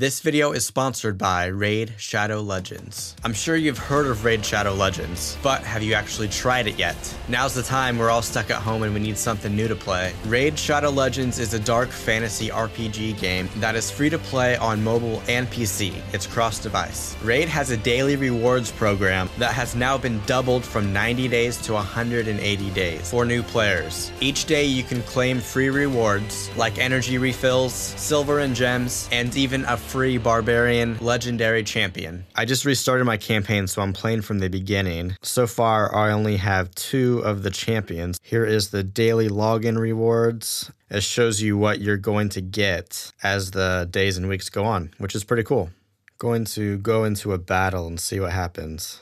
This video is sponsored by Raid Shadow Legends. I'm sure you've heard of Raid Shadow Legends, but have you actually tried it yet? Now's the time we're all stuck at home and we need something new to play. Raid Shadow Legends is a dark fantasy RPG game that is free to play on mobile and PC. It's cross device. Raid has a daily rewards program that has now been doubled from 90 days to 180 days for new players. Each day you can claim free rewards like energy refills, silver and gems, and even a free barbarian legendary champion. I just restarted my campaign, so I'm playing from the beginning. So far, I only have two of the champions. Here is the daily login rewards. It shows you what you're going to get as the days and weeks go on, which is pretty cool. Going to go into a battle and see what happens.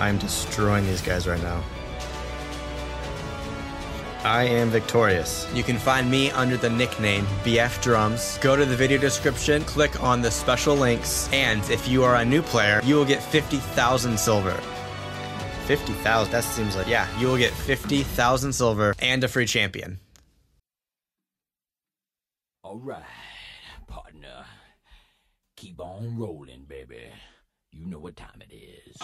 I'm destroying these guys right now. I am victorious. You can find me under the nickname BF Drums. Go to the video description, click on the special links, and if you are a new player, you will get 50,000 silver. 50,000? That seems like, yeah, you will get 50,000 silver and a free champion. All right, partner. Keep on rolling, baby. You know what time it is.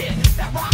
shit that rock.